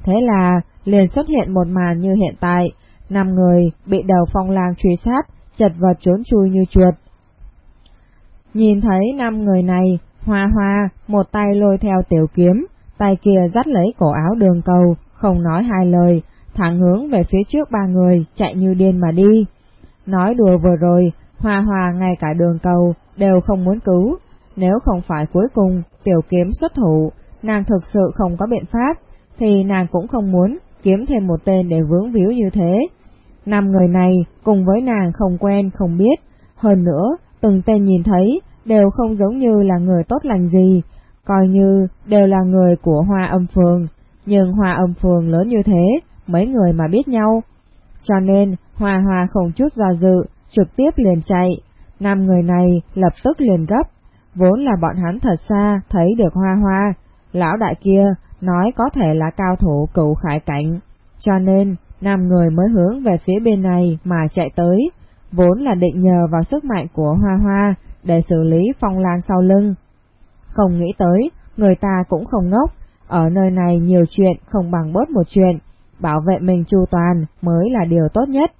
Thế là liền xuất hiện một màn như hiện tại, năm người bị đầu phong lang truy sát, chật vật trốn chui như chuột. Nhìn thấy năm người này, hoa hoa, một tay lôi theo tiểu kiếm, tay kia dắt lấy cổ áo đường cầu, không nói hai lời, thẳng hướng về phía trước ba người, chạy như điên mà đi. Nói đùa vừa rồi, hoa hoa ngay cả đường cầu đều không muốn cứu, nếu không phải cuối cùng tiểu kiếm xuất thủ, nàng thực sự không có biện pháp, thì nàng cũng không muốn kiếm thêm một tên để vướng víu như thế. Năm người này cùng với nàng không quen không biết, hơn nữa từng tên nhìn thấy đều không giống như là người tốt lành gì, coi như đều là người của hoa âm phường, nhưng hoa âm phường lớn như thế, mấy người mà biết nhau. Cho nên hoa hoa không chút do dự, trực tiếp liền chạy, năm người này lập tức liền gấp, vốn là bọn hắn thật xa thấy được hoa hoa, lão đại kia nói có thể là cao thủ cựu khải cảnh, cho nên năm người mới hướng về phía bên này mà chạy tới, vốn là định nhờ vào sức mạnh của hoa hoa để xử lý phong lan sau lưng. Không nghĩ tới, người ta cũng không ngốc, ở nơi này nhiều chuyện không bằng bớt một chuyện, bảo vệ mình chu toàn mới là điều tốt nhất.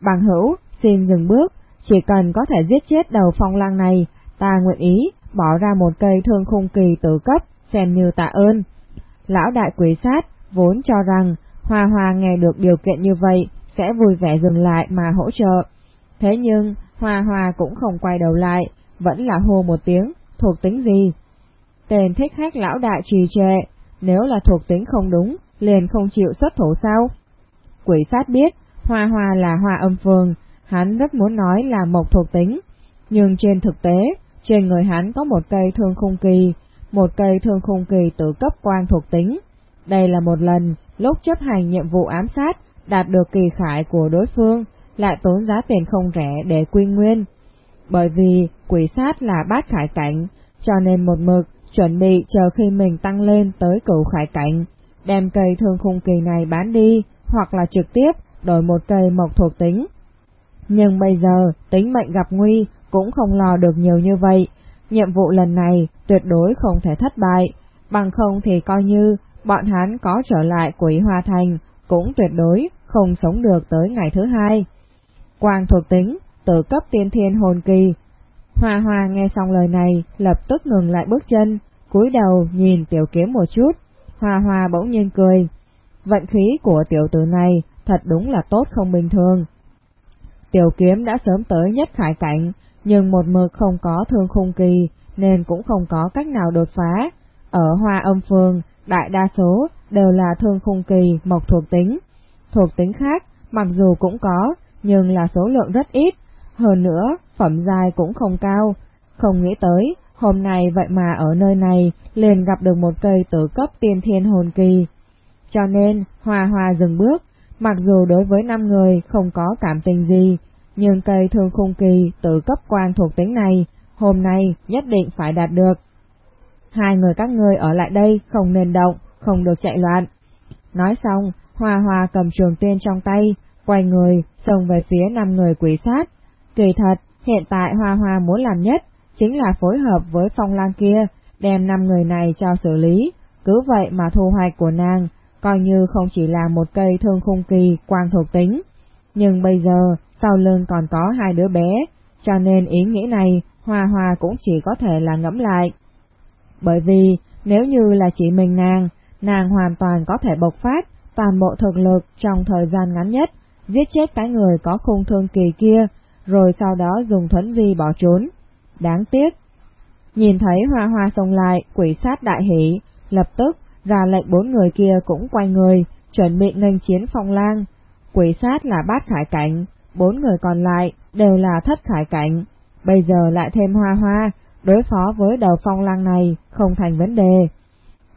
Bằng hữu, xin dừng bước, chỉ cần có thể giết chết đầu phong lang này, ta nguyện ý bỏ ra một cây thương khung kỳ tự cấp, xem như tạ ơn. Lão đại quỷ sát vốn cho rằng Hoa Hoa nghe được điều kiện như vậy sẽ vui vẻ dừng lại mà hỗ trợ. Thế nhưng Hoa Hoa cũng không quay đầu lại, vẫn là hô một tiếng, thuộc tính gì? tên thích khách lão đại trì trệ, nếu là thuộc tính không đúng, liền không chịu xuất thủ sao? Quỷ sát biết, hoa hoa là hoa âm phương, hắn rất muốn nói là một thuộc tính, nhưng trên thực tế, trên người hắn có một cây thương khung kỳ, một cây thương khung kỳ tự cấp quan thuộc tính. Đây là một lần, lúc chấp hành nhiệm vụ ám sát, đạt được kỳ khải của đối phương, lại tốn giá tiền không rẻ để quy nguyên. Bởi vì quỷ sát là bát khải cảnh, cho nên một mực chuẩn bị chờ khi mình tăng lên tới cửu khải cảnh, đem cây thương khung kỳ này bán đi, hoặc là trực tiếp đổi một cây mộc thuộc tính. Nhưng bây giờ, tính mệnh gặp nguy, cũng không lo được nhiều như vậy. Nhiệm vụ lần này tuyệt đối không thể thất bại, bằng không thì coi như bọn hắn có trở lại quỷ hoa thành, cũng tuyệt đối không sống được tới ngày thứ hai. Quang thuộc tính, tự cấp tiên thiên hồn kỳ. Hoa hoa nghe xong lời này, lập tức ngừng lại bước chân, cúi đầu nhìn tiểu kiếm một chút. Hoa hoa bỗng nhiên cười. Vận khí của tiểu tử này thật đúng là tốt không bình thường. Tiểu kiếm đã sớm tới nhất khải cảnh, nhưng một mực không có thương khung kỳ, nên cũng không có cách nào đột phá. Ở hoa âm phương, đại đa số đều là thương khung kỳ mộc thuộc tính. Thuộc tính khác, mặc dù cũng có, nhưng là số lượng rất ít, hơn nữa, phẩm dài cũng không cao. Không nghĩ tới, hôm nay vậy mà ở nơi này liền gặp được một cây tử cấp tiên thiên hồn kỳ. Cho nên, Hoa Hoa dừng bước, mặc dù đối với năm người không có cảm tình gì, nhưng cây thương khung kỳ tự cấp quan thuộc tính này, hôm nay nhất định phải đạt được. Hai người các ngươi ở lại đây không nên động, không được chạy loạn. Nói xong, Hoa Hoa cầm trường tiên trong tay, quay người, xông về phía năm người quỷ sát. Kỳ thật, hiện tại Hoa Hoa muốn làm nhất, chính là phối hợp với phong lang kia, đem năm người này cho xử lý, cứ vậy mà thu hoạch của nàng, coi như không chỉ là một cây thương khung kỳ quang thuộc tính. Nhưng bây giờ, sau lưng còn có hai đứa bé, cho nên ý nghĩ này Hoa Hoa cũng chỉ có thể là ngẫm lại. Bởi vì nếu như là chỉ mình nàng, nàng hoàn toàn có thể bộc phát toàn bộ thực lực trong thời gian ngắn nhất, giết chết cái người có khung thương kỳ kia, rồi sau đó dùng thuẫn di bỏ trốn. Đáng tiếc. Nhìn thấy Hoa Hoa xông lại, quỷ sát đại hỷ, lập tức ra lệnh bốn người kia cũng quay người, chuẩn bị nghênh chiến phong lang. Quỷ sát là bát khải cảnh, bốn người còn lại đều là thất khải cảnh, bây giờ lại thêm hoa hoa, đối phó với đầu phong lang này không thành vấn đề.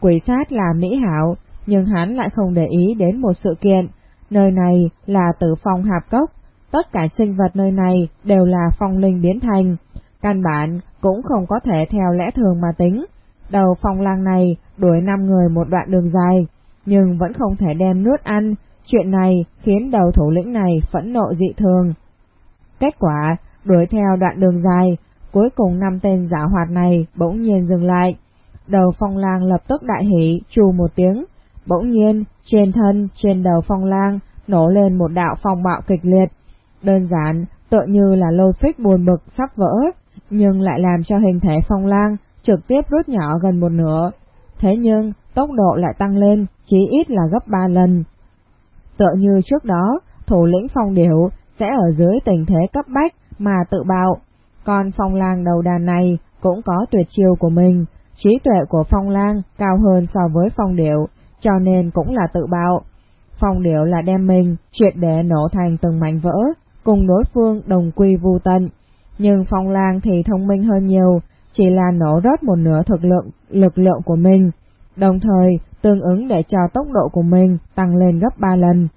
Quỷ sát là mỹ hảo, nhưng hắn lại không để ý đến một sự kiện, nơi này là tử phong hạp cốc, tất cả sinh vật nơi này đều là phong linh biến thành, căn bản cũng không có thể theo lẽ thường mà tính. Đầu phong lang này đuổi năm người một đoạn đường dài, nhưng vẫn không thể đem nước ăn, chuyện này khiến đầu thủ lĩnh này phẫn nộ dị thường. Kết quả, đuổi theo đoạn đường dài, cuối cùng năm tên giả hoạt này bỗng nhiên dừng lại. Đầu phong lang lập tức đại hỉ, trù một tiếng, bỗng nhiên, trên thân, trên đầu phong lang, nổ lên một đạo phong bạo kịch liệt. Đơn giản, tựa như là lôi phích buồn bực sắp vỡ, nhưng lại làm cho hình thể phong lang trực tiếp rút nhỏ gần một nửa. Thế nhưng, tốc độ lại tăng lên, chỉ ít là gấp ba lần. Tựa như trước đó, thủ lĩnh phong điểu sẽ ở dưới tình thế cấp bách mà tự bạo, còn phong lang đầu đàn này cũng có tuyệt chiêu của mình, trí tuệ của phong lang cao hơn so với phong điểu, cho nên cũng là tự bạo. Phong điểu là đem mình triệt để nổ thành từng mảnh vỡ, cùng đối phương đồng quy vu tận. Nhưng phong lan thì thông minh hơn nhiều, chỉ là nổ rớt một nửa thực lượng, lực lượng của mình, đồng thời tương ứng để cho tốc độ của mình tăng lên gấp 3 lần.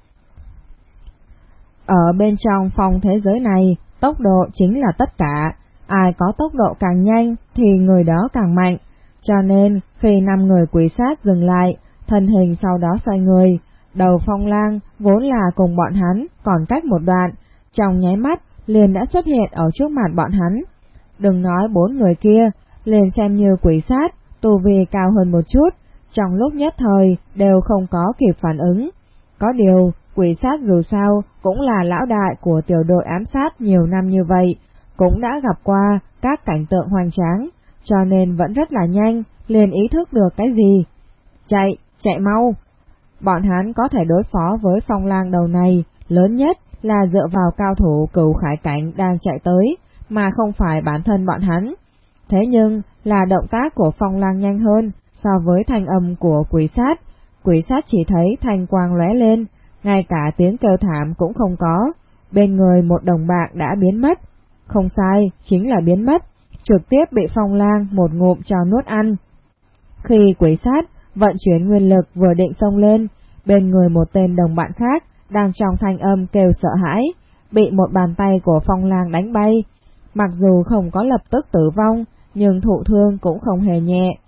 Ở bên trong phong thế giới này, tốc độ chính là tất cả, ai có tốc độ càng nhanh thì người đó càng mạnh, cho nên khi năm người quỷ sát dừng lại, thân hình sau đó xoay người, đầu phong lang vốn là cùng bọn hắn còn cách một đoạn, trong nháy mắt liền đã xuất hiện ở trước mặt bọn hắn. Đừng nói bốn người kia, liền xem như quỷ sát, tu vi cao hơn một chút, trong lúc nhất thời đều không có kịp phản ứng. Có điều, quỷ sát dù sao cũng là lão đại của tiểu đội ám sát nhiều năm như vậy, cũng đã gặp qua các cảnh tượng hoành tráng, cho nên vẫn rất là nhanh, liền ý thức được cái gì. Chạy, chạy mau! Bọn hắn có thể đối phó với phong lang đầu này, lớn nhất là dựa vào cao thủ cửu khải cảnh đang chạy tới, mà không phải bản thân bọn hắn. Thế nhưng, là động tác của phong lang nhanh hơn so với thanh âm của quỷ sát. Quỷ sát chỉ thấy thanh quang lóe lên, ngay cả tiếng kêu thảm cũng không có. Bên người một đồng bạc đã biến mất. Không sai, chính là biến mất, trực tiếp bị phong lang một ngụm cho nuốt ăn. Khi quỷ sát vận chuyển nguyên lực vừa định xông lên, bên người một tên đồng bạn khác đang trong thanh âm kêu sợ hãi, bị một bàn tay của phong lang đánh bay. Mặc dù không có lập tức tử vong, nhưng thụ thương cũng không hề nhẹ.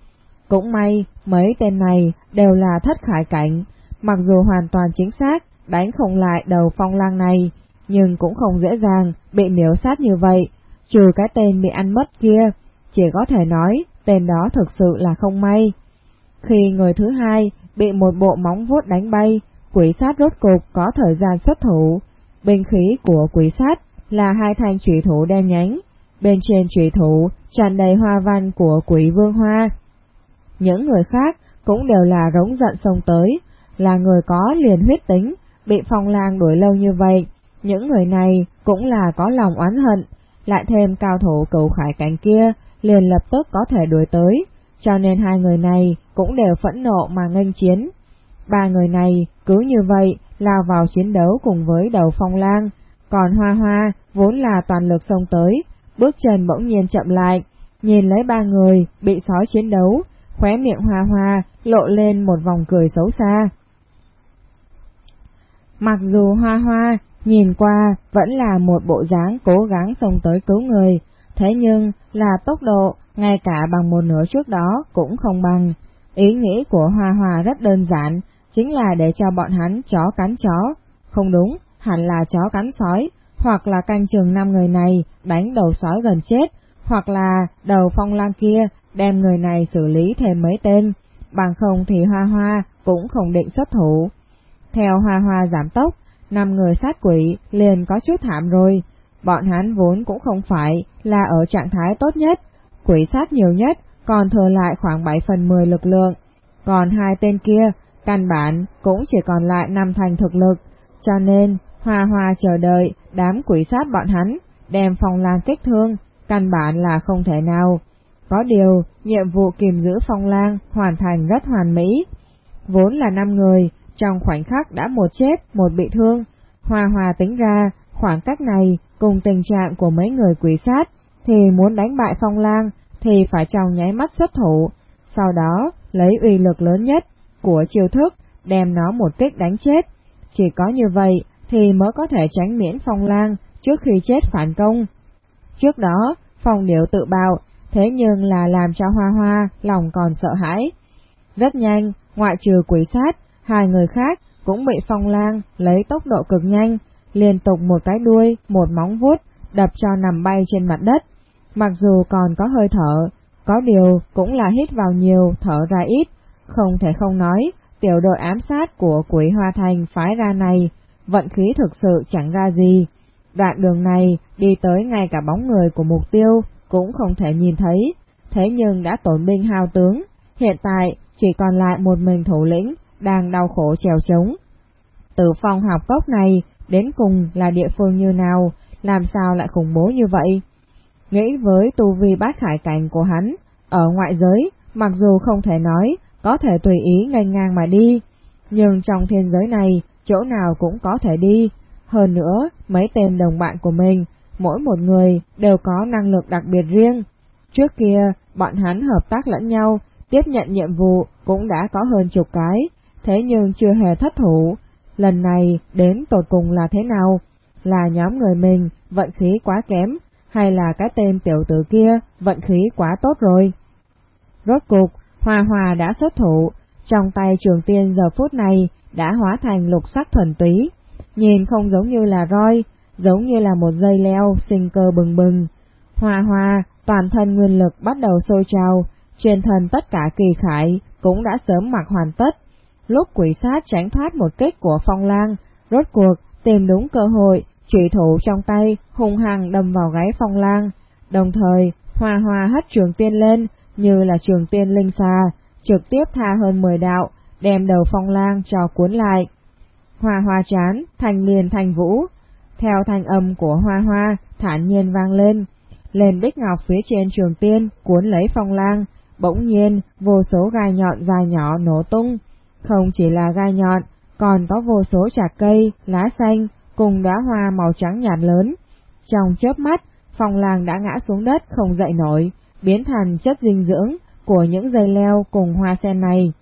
Cũng may, mấy tên này đều là thất khải cảnh, mặc dù hoàn toàn chính xác, đánh không lại đầu phong lang này, nhưng cũng không dễ dàng bị miếu sát như vậy, trừ cái tên bị ăn mất kia, chỉ có thể nói tên đó thực sự là không may. Khi người thứ hai bị một bộ móng vuốt đánh bay, quỷ sát rốt cục có thời gian xuất thủ. Binh khí của quỷ sát là hai thanh trụy thủ đen nhánh, bên trên trụy thủ tràn đầy hoa văn của quỷ vương hoa. Những người khác cũng đều là rống giận sông tới, là người có liền huyết tính, bị phong lang đuổi lâu như vậy. Những người này cũng là có lòng oán hận, lại thêm cao thủ cựu khải cảnh kia, liền lập tức có thể đuổi tới, cho nên hai người này cũng đều phẫn nộ mà nghênh chiến. Ba người này cứ như vậy lao vào chiến đấu cùng với đầu phong lang, còn hoa hoa vốn là toàn lực xông tới, bước chân bỗng nhiên chậm lại, nhìn lấy ba người bị sói chiến đấu, khóe miệng hoa hoa lộ lên một vòng cười xấu xa. Mặc dù hoa hoa nhìn qua vẫn là một bộ dáng cố gắng xông tới cứu người, thế nhưng là tốc độ ngay cả bằng một nửa trước đó cũng không bằng. Ý nghĩ của Hoa Hoa rất đơn giản, chính là để cho bọn hắn chó cắn chó. Không đúng, hẳn là chó cắn sói, hoặc là canh chừng năm người này đánh đầu sói gần chết, hoặc là đầu phong lang kia đem người này xử lý thêm mấy tên, bằng không thì Hoa Hoa cũng không định xuất thủ. Theo Hoa Hoa giảm tốc, năm người sát quỷ liền có chút thảm rồi, bọn hắn vốn cũng không phải là ở trạng thái tốt nhất, quỷ sát nhiều nhất, còn thừa lại khoảng 7 phần 10 lực lượng. Còn hai tên kia, căn bản cũng chỉ còn lại năm thành thực lực, cho nên Hoa Hoa chờ đợi đám quỷ sát bọn hắn, đem phong lang kích thương, căn bản là không thể nào. Có điều, nhiệm vụ kiềm giữ phong lang hoàn thành rất hoàn mỹ. Vốn là năm người, trong khoảnh khắc đã một chết, một bị thương. Hoa hòa tính ra, khoảng cách này cùng tình trạng của mấy người quỷ sát thì muốn đánh bại phong lang thì phải trong nháy mắt xuất thủ, sau đó lấy uy lực lớn nhất của chiêu thức đem nó một kích đánh chết. Chỉ có như vậy thì mới có thể tránh miễn phong lang trước khi chết phản công. Trước đó, phong điệu tự bạo, thế nhưng là làm cho hoa hoa lòng còn sợ hãi. Rất nhanh, ngoại trừ quỷ sát, hai người khác cũng bị phong lang lấy tốc độ cực nhanh, liên tục một cái đuôi, một móng vuốt, đập cho nằm bay trên mặt đất. Mặc dù còn có hơi thở, có điều cũng là hít vào nhiều, thở ra ít, không thể không nói, tiểu đội ám sát của quỷ Hoa Thành phái ra này, vận khí thực sự chẳng ra gì. Đoạn đường này đi tới ngay cả bóng người của mục tiêu cũng không thể nhìn thấy, thế nhưng đã tổn binh hao tướng, hiện tại chỉ còn lại một mình thủ lĩnh đang đau khổ trèo trống. Từ phòng học cốc này đến cùng là địa phương như nào, làm sao lại khủng bố như vậy? Nghĩ với tu vi bát khải cảnh của hắn, ở ngoại giới, mặc dù không thể nói, có thể tùy ý ngành ngang mà đi, nhưng trong thiên giới này, chỗ nào cũng có thể đi. Hơn nữa, mấy tên đồng bạn của mình, mỗi một người đều có năng lực đặc biệt riêng. Trước kia, bọn hắn hợp tác lẫn nhau, tiếp nhận nhiệm vụ cũng đã có hơn chục cái, thế nhưng chưa hề thất thủ. Lần này đến tột cùng là thế nào? Là nhóm người mình vận khí quá kém, hay là cái tên tiểu tử kia vận khí quá tốt rồi. Rốt cục, Hòa Hòa đã xuất thủ, trong tay trường tiên giờ phút này đã hóa thành lục sắc thuần túy, nhìn không giống như là roi, giống như là một dây leo sinh cơ bừng bừng. Hòa Hòa, toàn thân nguyên lực bắt đầu sôi trào, trên thân tất cả kỳ khải cũng đã sớm mặc hoàn tất. Lúc quỷ sát tránh thoát một kích của phong lang, rốt cuộc tìm đúng cơ hội, Trụy thủ trong tay hung hăng đâm vào gáy phong lang, đồng thời hòa hoa hất trường tiên lên như là trường tiên linh xa, trực tiếp tha hơn 10 đạo, đem đầu phong lang cho cuốn lại. Hoa hoa chán, thành liền thành vũ, theo thanh âm của hoa hoa thản nhiên vang lên. lên bích ngọc phía trên trường tiên cuốn lấy phong lang, bỗng nhiên vô số gai nhọn dài nhỏ nổ tung. Không chỉ là gai nhọn, còn có vô số chạc cây, lá xanh cùng đóa hoa màu trắng nhạt lớn. Trong chớp mắt, phong lang đã ngã xuống đất không dậy nổi, biến thành chất dinh dưỡng của những dây leo cùng hoa sen này.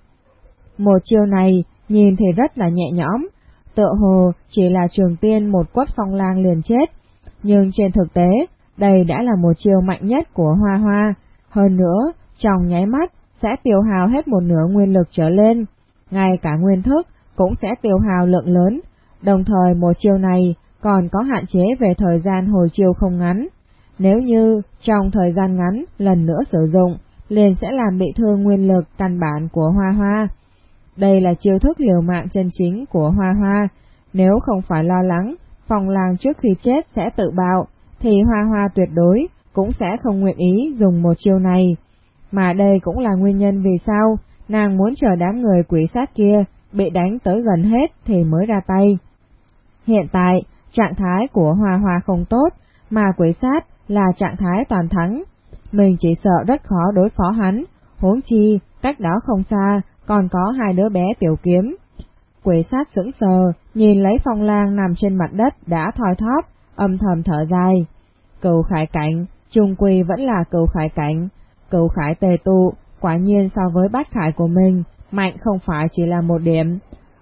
Một chiêu này nhìn thì rất là nhẹ nhõm, tựa hồ chỉ là trường tiên một quất phong lang liền chết, nhưng trên thực tế, đây đã là một chiêu mạnh nhất của hoa hoa, hơn nữa, trong nháy mắt sẽ tiêu hào hết một nửa nguyên lực trở lên, ngay cả nguyên thức cũng sẽ tiêu hào lượng lớn, đồng thời một chiêu này còn có hạn chế về thời gian hồi chiêu không ngắn. Nếu như trong thời gian ngắn lần nữa sử dụng, liền sẽ làm bị thương nguyên lực căn bản của hoa hoa. Đây là chiêu thức liều mạng chân chính của hoa hoa, nếu không phải lo lắng, phòng làng trước khi chết sẽ tự bạo, thì hoa hoa tuyệt đối cũng sẽ không nguyện ý dùng một chiêu này. Mà đây cũng là nguyên nhân vì sao nàng muốn chờ đám người quỷ sát kia bị đánh tới gần hết thì mới ra tay. Hiện tại, trạng thái của hoa hoa không tốt, mà quỷ sát là trạng thái toàn thắng. Mình chỉ sợ rất khó đối phó hắn, huống chi, cách đó không xa, còn có hai đứa bé tiểu kiếm. Quỷ sát sững sờ, nhìn lấy phong lang nằm trên mặt đất đã thoi thóp, âm thầm thở dài. Cầu khải cảnh, trung quy vẫn là cầu khải cảnh, cầu khải tề tụ, quả nhiên so với bát khải của mình, mạnh không phải chỉ là một điểm.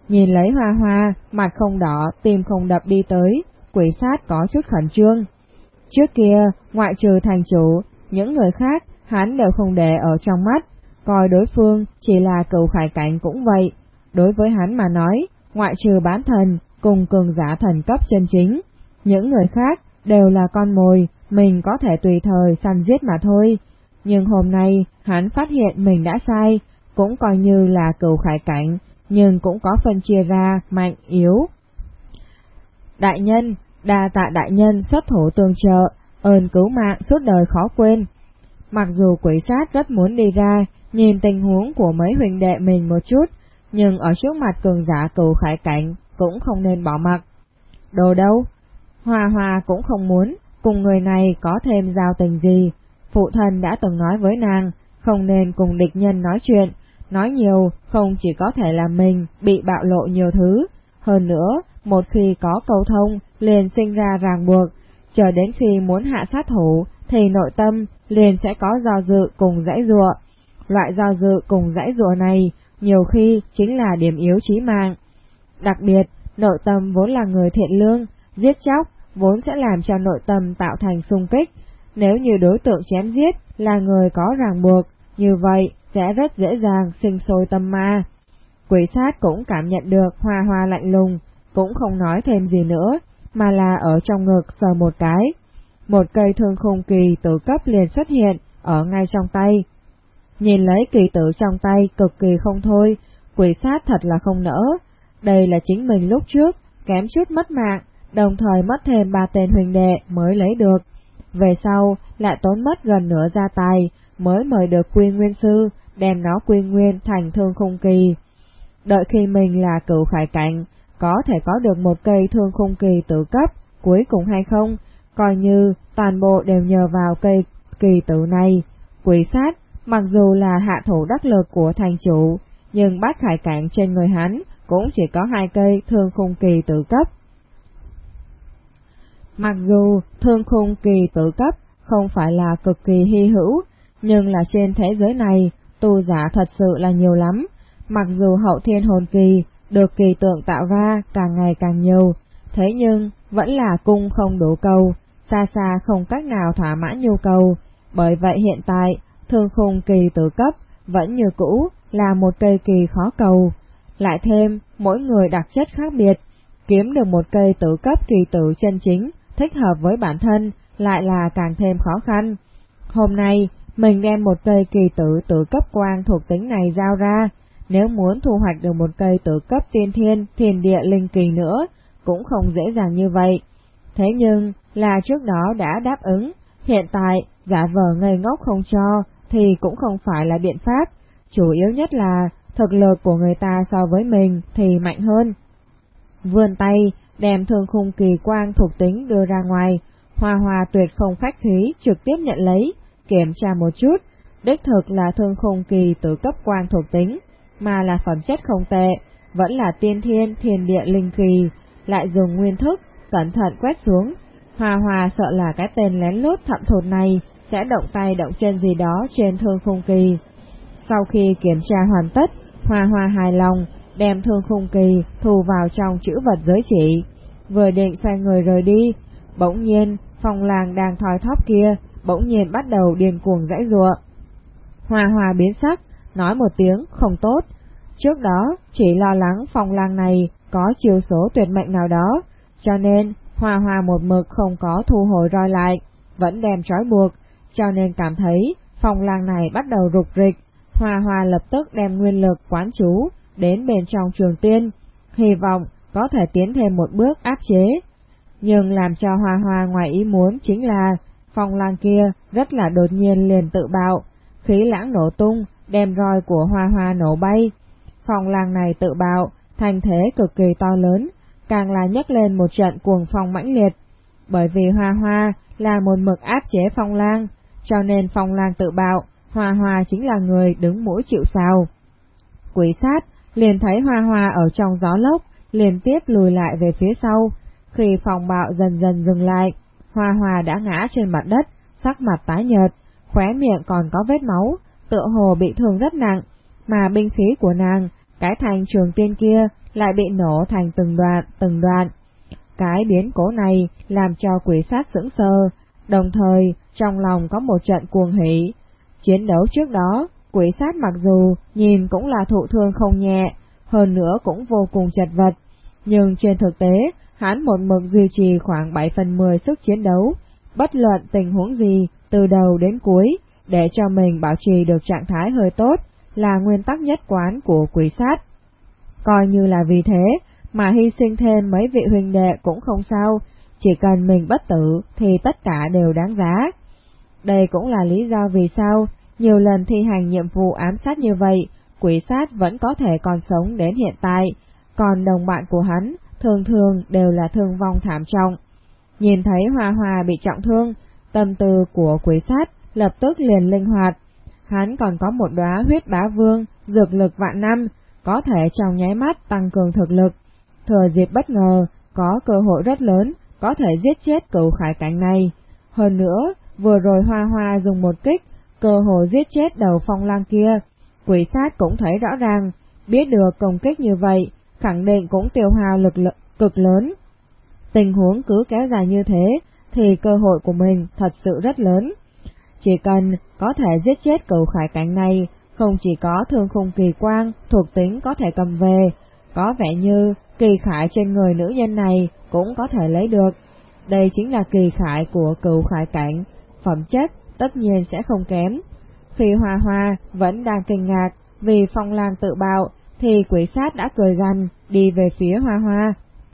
Nhìn lấy hoa hoa, mặt không đỏ, tim không đập đi tới, quỷ sát có chút khẩn trương. Trước kia, ngoại trừ thành chủ, những người khác, hắn đều không để ở trong mắt, coi đối phương chỉ là cựu khải cảnh cũng vậy. Đối với hắn mà nói, ngoại trừ bán thần, cùng cường giả thần cấp chân chính, những người khác đều là con mồi, mình có thể tùy thời săn giết mà thôi. Nhưng hôm nay, hắn phát hiện mình đã sai, cũng coi như là cựu khải cảnh, nhưng cũng có phân chia ra mạnh, yếu. Đại nhân, đa tạ đại nhân xuất thủ tương trợ, ơn cứu mạng suốt đời khó quên. Mặc dù quỷ sát rất muốn đi ra, nhìn tình huống của mấy huynh đệ mình một chút, nhưng ở trước mặt cường giả cầu khải cảnh cũng không nên bỏ mặc. Đồ đâu? Hòa Hòa cũng không muốn cùng người này có thêm giao tình gì. Phụ thân đã từng nói với nàng, không nên cùng địch nhân nói chuyện, nói nhiều không chỉ có thể làm mình bị bạo lộ nhiều thứ, hơn nữa, một khi có câu thông, liền sinh ra ràng buộc, chờ đến khi muốn hạ sát thủ, thì nội tâm liền sẽ có do dự cùng dãy dụa. Loại do dự cùng dãy dụa này, nhiều khi chính là điểm yếu chí mạng. Đặc biệt, nội tâm vốn là người thiện lương, giết chóc, vốn sẽ làm cho nội tâm tạo thành xung kích. Nếu như đối tượng chém giết là người có ràng buộc, như vậy sẽ rất dễ dàng sinh sôi tâm ma. Quỷ sát cũng cảm nhận được hoa hoa lạnh lùng, cũng không nói thêm gì nữa, mà là ở trong ngực sờ một cái. Một cây thương khung kỳ tự cấp liền xuất hiện ở ngay trong tay. Nhìn lấy kỳ tử trong tay cực kỳ không thôi, quỷ sát thật là không nỡ. Đây là chính mình lúc trước, kém chút mất mạng, đồng thời mất thêm ba tên huynh đệ mới lấy được. Về sau, lại tốn mất gần nửa gia tài, mới mời được quy nguyên sư, đem nó quy nguyên thành thương khung kỳ. Đợi khi mình là cựu khải cảnh, có thể có được một cây thương khung kỳ tự cấp, cuối cùng hay không, coi như toàn bộ đều nhờ vào cây kỳ tự này. Quỷ sát, mặc dù là hạ thủ đắc lực của thành chủ, nhưng bát khải cạn trên người hắn cũng chỉ có hai cây thương khung kỳ tự cấp. Mặc dù thương khung kỳ tự cấp không phải là cực kỳ hy hữu, nhưng là trên thế giới này, tu giả thật sự là nhiều lắm. Mặc dù hậu thiên hồn kỳ được kỳ tượng tạo ra càng ngày càng nhiều, thế nhưng vẫn là cung không đủ cầu, xa xa không cách nào thỏa mãn nhu cầu. Bởi vậy hiện tại, thương khung kỳ tự cấp vẫn như cũ là một cây kỳ khó cầu. Lại thêm, mỗi người đặc chất khác biệt, kiếm được một cây tự cấp kỳ tử chân chính, thích hợp với bản thân, lại là càng thêm khó khăn. Hôm nay, mình đem một cây kỳ tử tự cấp quang thuộc tính này giao ra, nếu muốn thu hoạch được một cây tự cấp tiên thiên, thiền địa linh kỳ nữa, cũng không dễ dàng như vậy. Thế nhưng, là trước đó đã đáp ứng, hiện tại, giả vờ ngây ngốc không cho, thì cũng không phải là biện pháp, chủ yếu nhất là thực lực của người ta so với mình thì mạnh hơn. Vươn tay, đem thương khung kỳ quang thuộc tính đưa ra ngoài, Hoa Hoa tuyệt không khách khí trực tiếp nhận lấy, kiểm tra một chút, đích thực là thương khung kỳ tử cấp quang thuộc tính, mà là phẩm chất không tệ, vẫn là tiên thiên thiên địa linh kỳ, lại dùng nguyên thức, cẩn thận quét xuống. Hoa Hoa sợ là cái tên lén lút thậm thột này sẽ động tay động chân gì đó trên thương khung kỳ. Sau khi kiểm tra hoàn tất, Hoa Hoa hài lòng, đem thương khung kỳ thu vào trong chữ vật giới chỉ. Vừa định xoay người rời đi, bỗng nhiên phòng làng đang thoi thóp kia, bỗng nhiên bắt đầu điên cuồng dãy rụa. Hoa Hoa biến sắc, nói một tiếng không tốt. Trước đó chỉ lo lắng phòng làng này có chiều số tuyệt mệnh nào đó, cho nên Hoa Hoa một mực không có thu hồi roi lại, vẫn đem trói buộc, cho nên cảm thấy phòng làng này bắt đầu rục rịch. Hoa Hoa lập tức đem nguyên lực quán chú đến bên trong trường tiên, hy vọng có thể tiến thêm một bước áp chế. Nhưng làm cho Hoa Hoa ngoài ý muốn chính là phòng làng kia rất là đột nhiên liền tự bạo, khí lãng nổ tung, đem roi của Hoa Hoa nổ bay. Phòng làng này tự bạo, thành thế cực kỳ to lớn, càng là nhấc lên một trận cuồng phong mãnh liệt. Bởi vì Hoa Hoa là một mực áp chế phong lang, cho nên phong lang tự bạo, Hoa Hoa chính là người đứng mũi chịu sào. Quỷ sát liền thấy Hoa Hoa ở trong gió lốc, liên tiếp lùi lại về phía sau. Khi phòng bạo dần dần dừng lại, Hoa Hoa đã ngã trên mặt đất, sắc mặt tái nhợt, khóe miệng còn có vết máu, tựa hồ bị thương rất nặng, mà binh khí của nàng, cái thành trường tiên kia lại bị nổ thành từng đoạn, từng đoạn. Cái biến cố này làm cho quỷ sát sững sờ, đồng thời trong lòng có một trận cuồng hỉ. Chiến đấu trước đó, quỷ sát mặc dù nhìn cũng là thụ thương không nhẹ, hơn nữa cũng vô cùng chật vật, nhưng trên thực tế, hắn một mực duy trì khoảng 7 phần 10 sức chiến đấu, bất luận tình huống gì, từ đầu đến cuối, để cho mình bảo trì được trạng thái hơi tốt, là nguyên tắc nhất quán của quỷ sát. Coi như là vì thế, mà hy sinh thêm mấy vị huynh đệ cũng không sao, chỉ cần mình bất tử thì tất cả đều đáng giá. Đây cũng là lý do vì sao, nhiều lần thi hành nhiệm vụ ám sát như vậy, quỷ sát vẫn có thể còn sống đến hiện tại, còn đồng bạn của hắn thường thường đều là thương vong thảm trọng. Nhìn thấy Hoa Hoa bị trọng thương, tâm tư của quỷ sát lập tức liền linh hoạt. Hắn còn có một đóa huyết bá vương, dược lực vạn năm, có thể trong nháy mắt tăng cường thực lực. Thừa dịp bất ngờ, có cơ hội rất lớn, có thể giết chết cửu khải cảnh này. Hơn nữa, vừa rồi Hoa Hoa dùng một kích, cơ hội giết chết đầu phong lang kia. Quỷ sát cũng thấy rõ ràng, biết được công kích như vậy, khẳng định cũng tiêu hao lực lượng cực lớn. Tình huống cứ kéo dài như thế, thì cơ hội của mình thật sự rất lớn. Chỉ cần có thể giết chết cửu khải cảnh này, không chỉ có thương khung kỳ quang, thuộc tính có thể cầm về, có vẻ như kỳ khải trên người nữ nhân này cũng có thể lấy được. Đây chính là kỳ khải của cựu khải cảnh, phẩm chất tất nhiên sẽ không kém. Khi Hoa Hoa vẫn đang kinh ngạc vì phong lang tự bạo, thì quỷ sát đã cười gằn đi về phía Hoa Hoa.